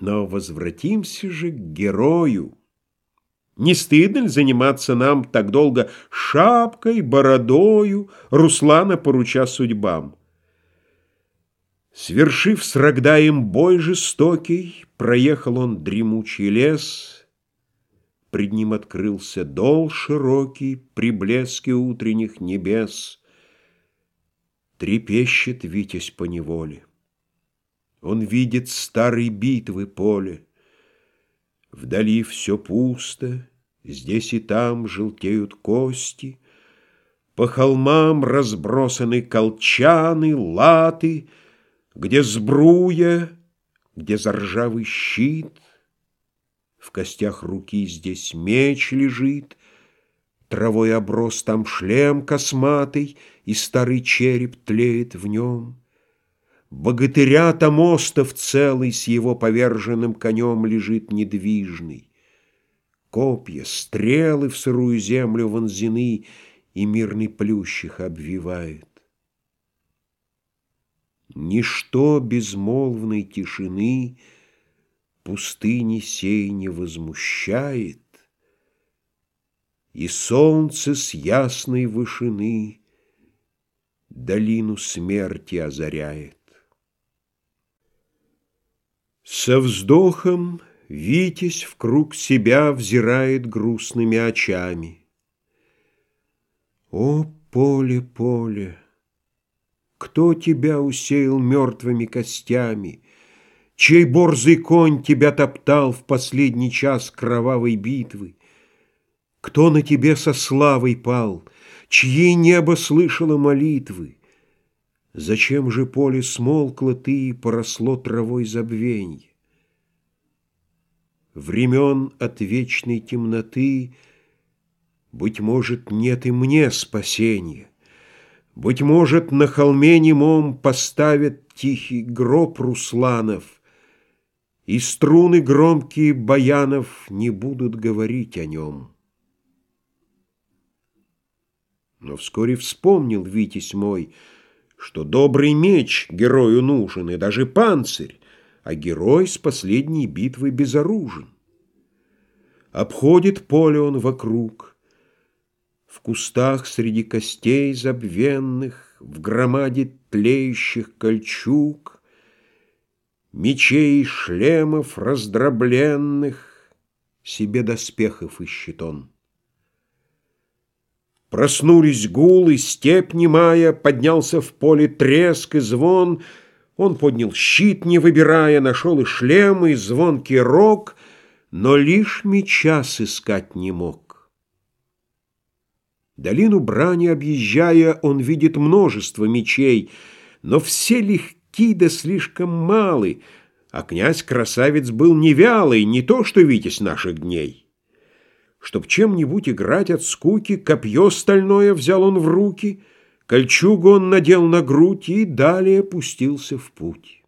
Но возвратимся же к герою. Не стыдно ли заниматься нам так долго шапкой, бородою, Руслана поруча судьбам? Свершив с Рогдаем бой жестокий, Проехал он дремучий лес, Пред ним открылся дол широкий При блеске утренних небес. Трепещет Витязь по неволе. Он видит старой битвы поле. Вдали все пусто, здесь и там желтеют кости, По холмам разбросаны колчаны, латы, Где сбруя, где заржавый щит, В костях руки здесь меч лежит, Травой оброс там шлем косматый, И старый череп тлеет в нем. Богатыря Томостов целый С его поверженным конем лежит недвижный. Копья, стрелы в сырую землю вонзены, И мирный плющих обвивает. Ничто безмолвной тишины Пустыни сей не возмущает, И солнце с ясной вышины Долину смерти озаряет. Со вздохом Витязь в круг себя взирает грустными очами. О, поле, поле, кто тебя усеял мертвыми костями? Чей борзый конь тебя топтал в последний час кровавой битвы? Кто на тебе со славой пал? Чьи небо слышало молитвы? Зачем же поле смолкло ты и поросло травой забвенье? Времен от вечной темноты, Быть может, нет и мне спасения. Быть может, на холме немом Поставят тихий гроб Русланов, И струны громкие баянов Не будут говорить о нем. Но вскоре вспомнил Витязь мой — что добрый меч герою нужен, и даже панцирь, а герой с последней битвы безоружен. Обходит поле он вокруг, в кустах среди костей забвенных, в громаде тлеющих кольчуг, мечей и шлемов раздробленных, себе доспехов ищет он. Проснулись гулы, степь немая, Поднялся в поле треск и звон. Он поднял щит, не выбирая, Нашел и шлем, и звонкий рог, Но лишь меча сыскать не мог. Долину брани объезжая, Он видит множество мечей, Но все легки да слишком малы, А князь-красавец был невялый, Не то что Витязь наших дней. Чтоб чем-нибудь играть от скуки, Копье стальное взял он в руки, Кольчугу он надел на грудь И далее пустился в путь.